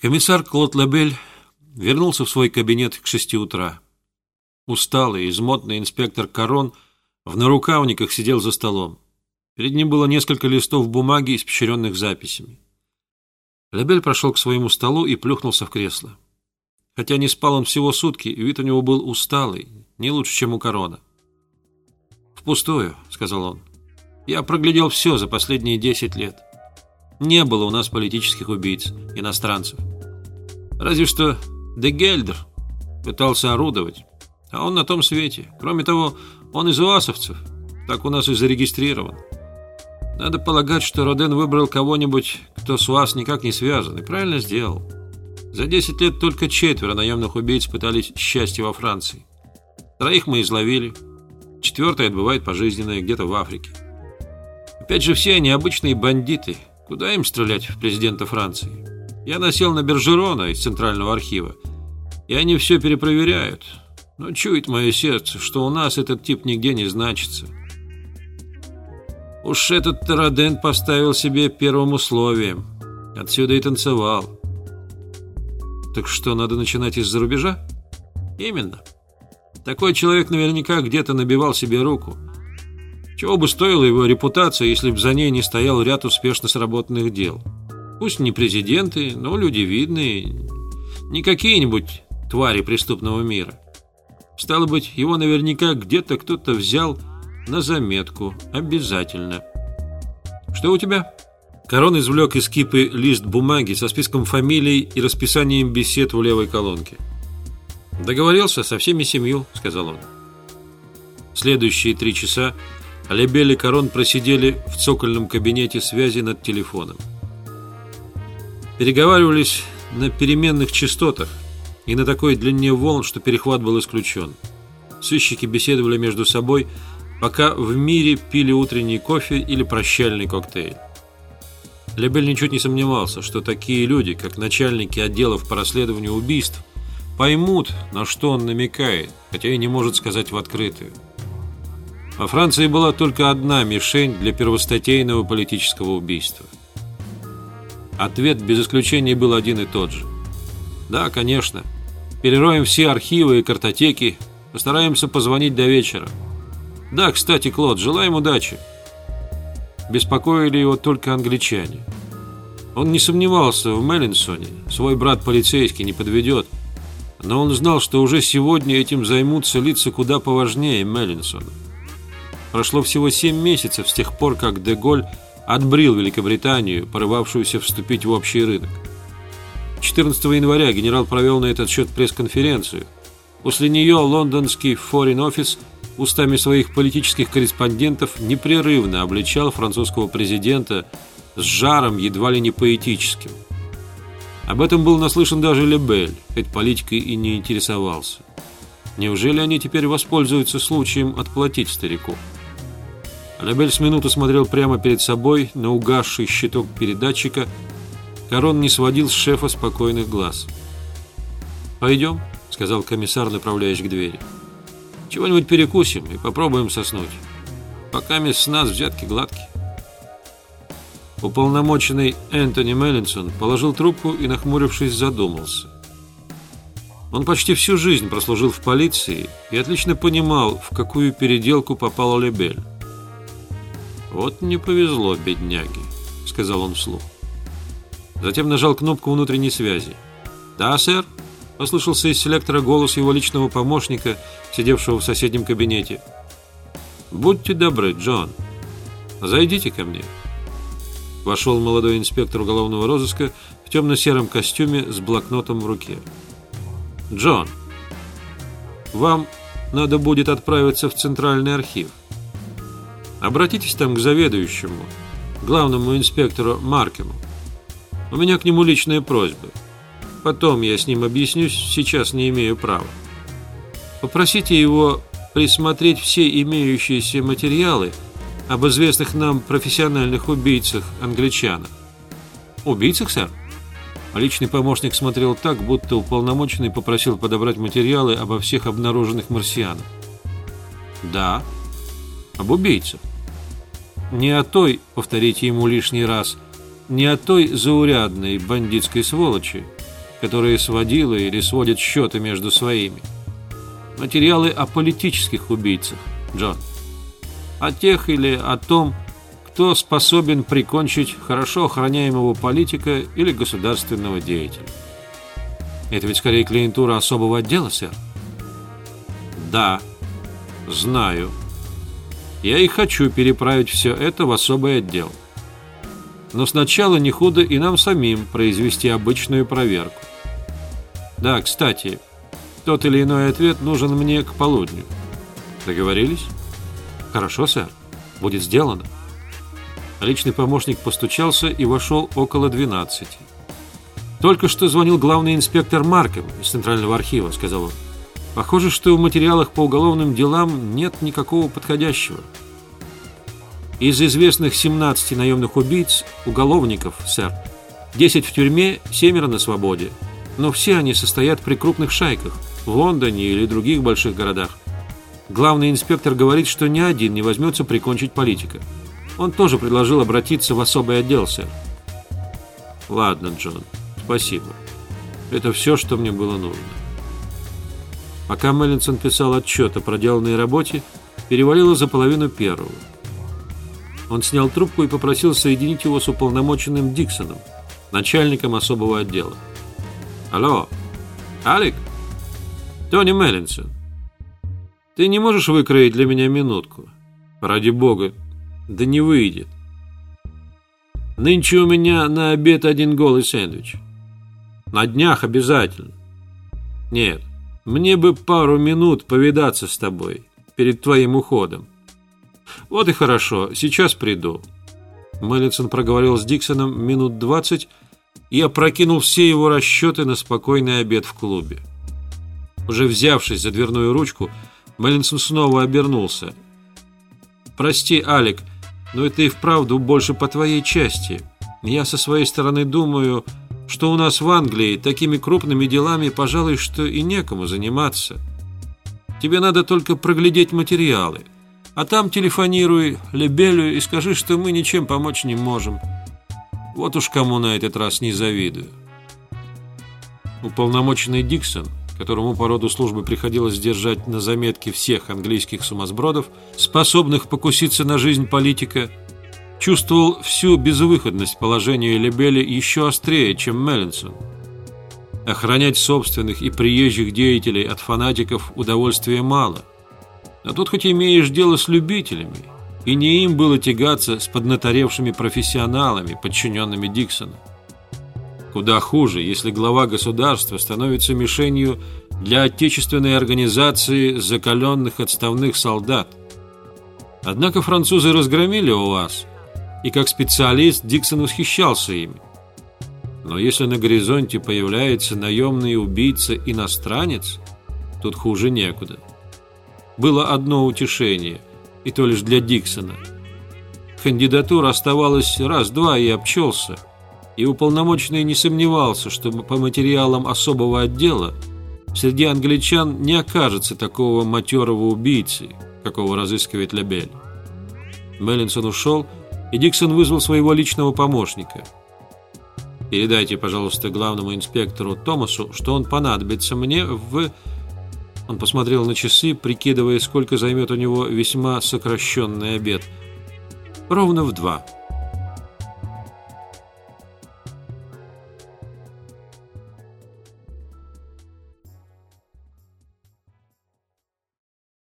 Комиссар Клод Лабель вернулся в свой кабинет к шести утра. Усталый, измотный инспектор Корон в нарукавниках сидел за столом. Перед ним было несколько листов бумаги, испещренных записями. Лабель прошел к своему столу и плюхнулся в кресло. Хотя не спал он всего сутки, вид у него был усталый, не лучше, чем у Корона. «Впустую», — сказал он. «Я проглядел все за последние десять лет. Не было у нас политических убийц, иностранцев. Разве что Дегельдер пытался орудовать, а он на том свете. Кроме того, он из уасовцев, так у нас и зарегистрирован. Надо полагать, что Роден выбрал кого-нибудь, кто с вас никак не связан, и правильно сделал. За 10 лет только четверо наемных убийц пытались счастье во Франции. Троих мы изловили, четвертый отбывает пожизненное где-то в Африке. Опять же, все они обычные бандиты. Куда им стрелять в президента Франции? Я насел на Бержерона из Центрального архива, и они все перепроверяют. Но чует мое сердце, что у нас этот тип нигде не значится. Уж этот Тараден поставил себе первым условием. Отсюда и танцевал. Так что, надо начинать из-за рубежа? Именно. Такой человек наверняка где-то набивал себе руку. Чего бы стоила его репутация, если бы за ней не стоял ряд успешно сработанных дел. Пусть не президенты, но люди видные, не какие-нибудь твари преступного мира. Стало быть, его наверняка где-то кто-то взял на заметку. Обязательно. Что у тебя? Корон извлек из кипы лист бумаги со списком фамилий и расписанием бесед в левой колонке. «Договорился со всеми семью», — сказал он. Следующие три часа Лебель и Корон просидели в цокольном кабинете связи над телефоном переговаривались на переменных частотах и на такой длине волн, что перехват был исключен. Сыщики беседовали между собой, пока в мире пили утренний кофе или прощальный коктейль. Лебель ничуть не сомневался, что такие люди, как начальники отделов по расследованию убийств, поймут, на что он намекает, хотя и не может сказать в открытую. Во Франции была только одна мишень для первостатейного политического убийства – Ответ без исключения был один и тот же. Да, конечно. Перероем все архивы и картотеки, постараемся позвонить до вечера. Да, кстати, Клод, желаем удачи. Беспокоили его только англичане. Он не сомневался в Меллинсоне, свой брат полицейский не подведет, но он знал, что уже сегодня этим займутся лица куда поважнее Меллинсона. Прошло всего семь месяцев с тех пор, как Деголь отбрил Великобританию, порывавшуюся вступить в общий рынок. 14 января генерал провел на этот счет пресс-конференцию. После нее лондонский Foreign Office устами своих политических корреспондентов непрерывно обличал французского президента с жаром едва ли не поэтическим. Об этом был наслышан даже Лебель, хоть политикой и не интересовался. Неужели они теперь воспользуются случаем отплатить старику? Лебель с минуту смотрел прямо перед собой на угасший щиток передатчика. Корон не сводил с шефа спокойных глаз. «Пойдем», — сказал комиссар, направляясь к двери. «Чего-нибудь перекусим и попробуем соснуть. Пока с нас взятки гладкие». Уполномоченный Энтони Меллинсон положил трубку и, нахмурившись, задумался. Он почти всю жизнь прослужил в полиции и отлично понимал, в какую переделку попал Лебель. «Вот не повезло, бедняги», — сказал он вслух. Затем нажал кнопку внутренней связи. «Да, сэр», — послышался из селектора голос его личного помощника, сидевшего в соседнем кабинете. «Будьте добры, Джон, зайдите ко мне». Вошел молодой инспектор уголовного розыска в темно-сером костюме с блокнотом в руке. «Джон, вам надо будет отправиться в Центральный архив. Обратитесь там к заведующему, главному инспектору Маркему. У меня к нему личная просьба. Потом я с ним объяснюсь, сейчас не имею права. Попросите его присмотреть все имеющиеся материалы об известных нам профессиональных убийцах-англичанах. Убийцах, сэр? Личный помощник смотрел так, будто уполномоченный попросил подобрать материалы обо всех обнаруженных марсианах. Да, об убийцах. Не о той, повторите ему лишний раз, не о той заурядной бандитской сволочи, которые сводила или сводят счеты между своими. Материалы о политических убийцах, Джон. О тех или о том, кто способен прикончить хорошо охраняемого политика или государственного деятеля. Это ведь скорее клиентура особого отдела, сэр? Да, знаю. Я и хочу переправить все это в особый отдел. Но сначала не худо и нам самим произвести обычную проверку. Да, кстати, тот или иной ответ нужен мне к полудню. Договорились? Хорошо, сэр. Будет сделано. Личный помощник постучался и вошел около 12. «Только что звонил главный инспектор Марком из Центрального архива», — сказал он. «Похоже, что в материалах по уголовным делам нет никакого подходящего». Из известных 17 наемных убийц, уголовников, сэр, 10 в тюрьме, семеро на свободе. Но все они состоят при крупных шайках, в Лондоне или других больших городах. Главный инспектор говорит, что ни один не возьмется прикончить политика. Он тоже предложил обратиться в особый отдел, сэр. Ладно, Джон, спасибо. Это все, что мне было нужно. Пока Меллинсон писал отчет о проделанной работе, перевалило за половину первого. Он снял трубку и попросил соединить его с уполномоченным Диксоном, начальником особого отдела. «Алло, Алик? Тони Меллинсон, ты не можешь выкроить для меня минутку? Ради бога, да не выйдет. Нынче у меня на обед один голый сэндвич. На днях обязательно. Нет, мне бы пару минут повидаться с тобой перед твоим уходом. «Вот и хорошо, сейчас приду». Мэллисон проговорил с Диксоном минут двадцать и опрокинул все его расчеты на спокойный обед в клубе. Уже взявшись за дверную ручку, Мэллинсон снова обернулся. «Прости, Алик, но это и вправду больше по твоей части. Я со своей стороны думаю, что у нас в Англии такими крупными делами, пожалуй, что и некому заниматься. Тебе надо только проглядеть материалы». А там телефонируй Лебелю и скажи, что мы ничем помочь не можем. Вот уж кому на этот раз не завидую. Уполномоченный Диксон, которому по роду службы приходилось держать на заметке всех английских сумасбродов, способных покуситься на жизнь политика, чувствовал всю безвыходность положения Лебели еще острее, чем Меллинсон. Охранять собственных и приезжих деятелей от фанатиков удовольствия мало – а тут хоть имеешь дело с любителями, и не им было тягаться с поднаторевшими профессионалами, подчиненными Диксона. Куда хуже, если глава государства становится мишенью для отечественной организации закаленных отставных солдат. Однако французы разгромили у вас, и как специалист Диксон восхищался ими. Но если на горизонте появляется наемный убийца-иностранец, тут хуже некуда было одно утешение, и то лишь для Диксона. Кандидатур оставалось раз-два и обчелся, и уполномоченный не сомневался, что по материалам особого отдела среди англичан не окажется такого матерого убийцы, какого разыскивает Лебель. Меллинсон ушел, и Диксон вызвал своего личного помощника. «Передайте, пожалуйста, главному инспектору Томасу, что он понадобится мне в он посмотрел на часы, прикидывая, сколько займет у него весьма сокращенный обед. Ровно в два.